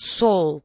soul.